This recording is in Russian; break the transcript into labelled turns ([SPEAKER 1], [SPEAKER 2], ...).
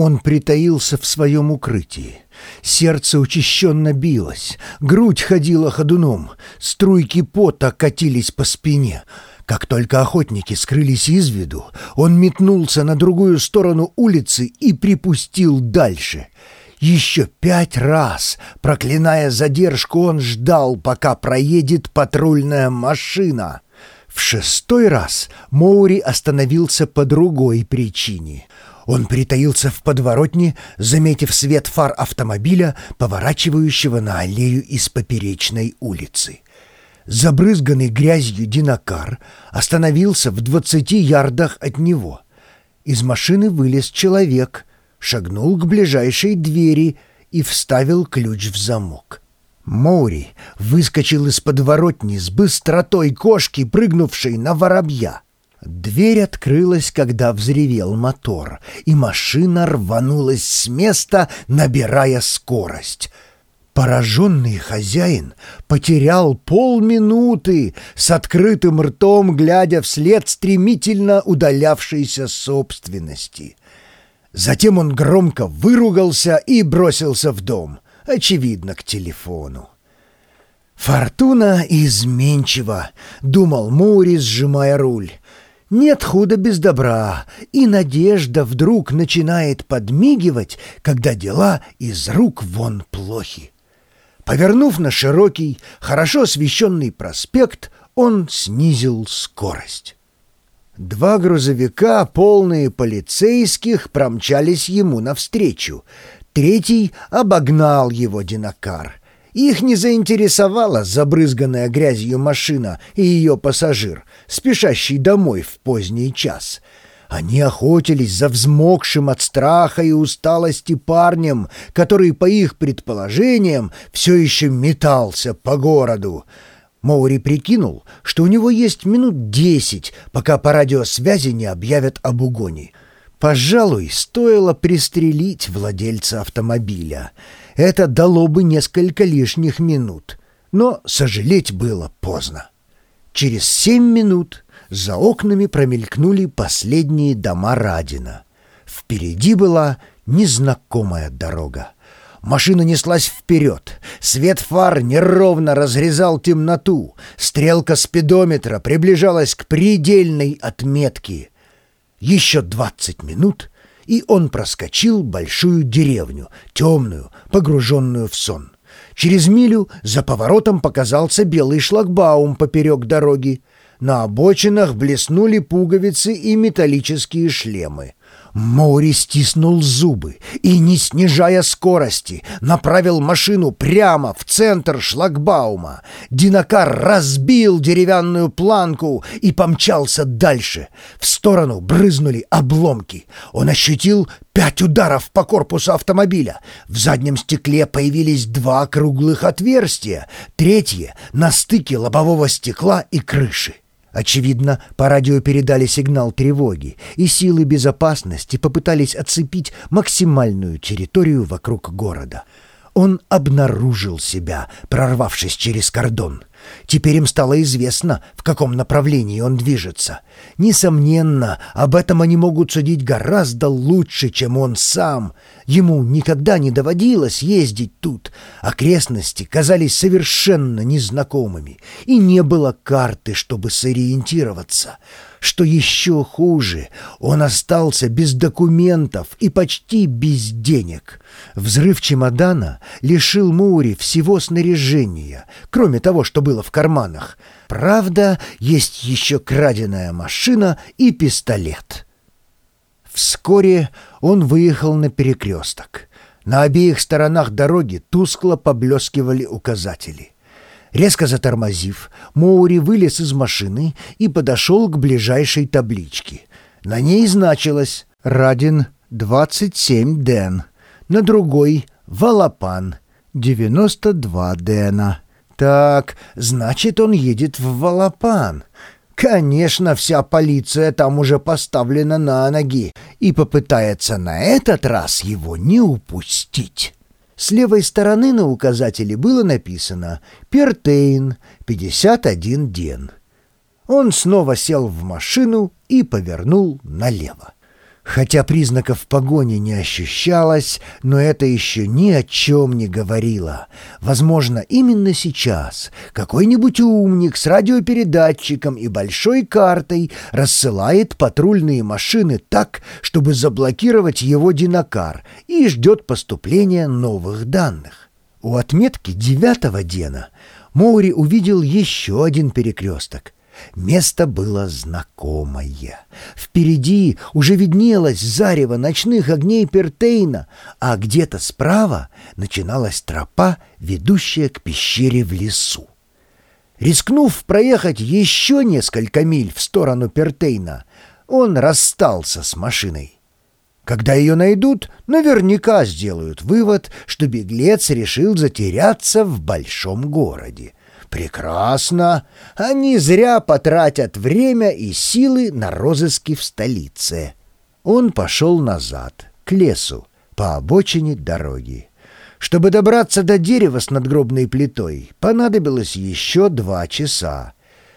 [SPEAKER 1] Он притаился в своем укрытии. Сердце учащенно билось, грудь ходила ходуном, струйки пота катились по спине. Как только охотники скрылись из виду, он метнулся на другую сторону улицы и припустил дальше. Еще пять раз, проклиная задержку, он ждал, пока проедет патрульная машина. В шестой раз Моури остановился по другой причине — он притаился в подворотне, заметив свет фар автомобиля, поворачивающего на аллею из поперечной улицы. Забрызганный грязью динокар остановился в двадцати ярдах от него. Из машины вылез человек, шагнул к ближайшей двери и вставил ключ в замок. Моури выскочил из подворотни с быстротой кошки, прыгнувшей на воробья. Дверь открылась, когда взревел мотор, и машина рванулась с места, набирая скорость. Пораженный хозяин потерял полминуты с открытым ртом, глядя вслед стремительно удалявшейся собственности. Затем он громко выругался и бросился в дом, очевидно, к телефону. «Фортуна изменчива», — думал Мури, сжимая руль. Нет худа без добра, и надежда вдруг начинает подмигивать, когда дела из рук вон плохи. Повернув на широкий, хорошо освещенный проспект, он снизил скорость. Два грузовика, полные полицейских, промчались ему навстречу. Третий обогнал его динокар. Их не заинтересовала забрызганная грязью машина и ее пассажир, спешащий домой в поздний час. Они охотились за взмокшим от страха и усталости парнем, который, по их предположениям, все еще метался по городу. Моури прикинул, что у него есть минут десять, пока по радиосвязи не объявят об угоне. Пожалуй, стоило пристрелить владельца автомобиля — это дало бы несколько лишних минут, но сожалеть было поздно. Через семь минут за окнами промелькнули последние дома Радина. Впереди была незнакомая дорога. Машина неслась вперед. Свет фар неровно разрезал темноту. Стрелка спидометра приближалась к предельной отметке. Еще двадцать минут, и он проскочил большую деревню, темную, погруженную в сон. Через милю за поворотом показался белый шлагбаум поперек дороги. На обочинах блеснули пуговицы и металлические шлемы. Моури стиснул зубы и, не снижая скорости, направил машину прямо в центр шлагбаума. Динокар разбил деревянную планку и помчался дальше. В сторону брызнули обломки. Он ощутил пять ударов по корпусу автомобиля. В заднем стекле появились два круглых отверстия, третье — на стыке лобового стекла и крыши. Очевидно, по радио передали сигнал тревоги, и силы безопасности попытались оцепить максимальную территорию вокруг города. Он обнаружил себя, прорвавшись через кордон. Теперь им стало известно, в каком направлении он движется. Несомненно, об этом они могут судить гораздо лучше, чем он сам. Ему никогда не доводилось ездить тут. Окрестности казались совершенно незнакомыми, и не было карты, чтобы сориентироваться. Что еще хуже, он остался без документов и почти без денег. Взрыв чемодана лишил Мури всего снаряжения, кроме того, что было в карманах. Правда, есть еще краденая машина и пистолет. Вскоре он выехал на перекресток. На обеих сторонах дороги тускло поблескивали указатели. Резко затормозив, Моури вылез из машины и подошел к ближайшей табличке. На ней значилось «Радин 27 Ден», на другой «Валапан 92 Дена». Так, значит, он едет в Валапан. Конечно, вся полиция там уже поставлена на ноги и попытается на этот раз его не упустить. С левой стороны на указателе было написано «Пертейн, 51 ден». Он снова сел в машину и повернул налево. Хотя признаков погони не ощущалось, но это еще ни о чем не говорило. Возможно, именно сейчас какой-нибудь умник с радиопередатчиком и большой картой рассылает патрульные машины так, чтобы заблокировать его динокар и ждет поступления новых данных. У отметки девятого Дена Моури увидел еще один перекресток — Место было знакомое. Впереди уже виднелось зарево ночных огней Пертейна, а где-то справа начиналась тропа, ведущая к пещере в лесу. Рискнув проехать еще несколько миль в сторону Пертейна, он расстался с машиной. Когда ее найдут, наверняка сделают вывод, что беглец решил затеряться в большом городе. Прекрасно. Они зря потратят время и силы на розыски в столице. Он пошел назад, к лесу, по обочине дороги. Чтобы добраться до дерева с надгробной плитой, понадобилось еще два часа.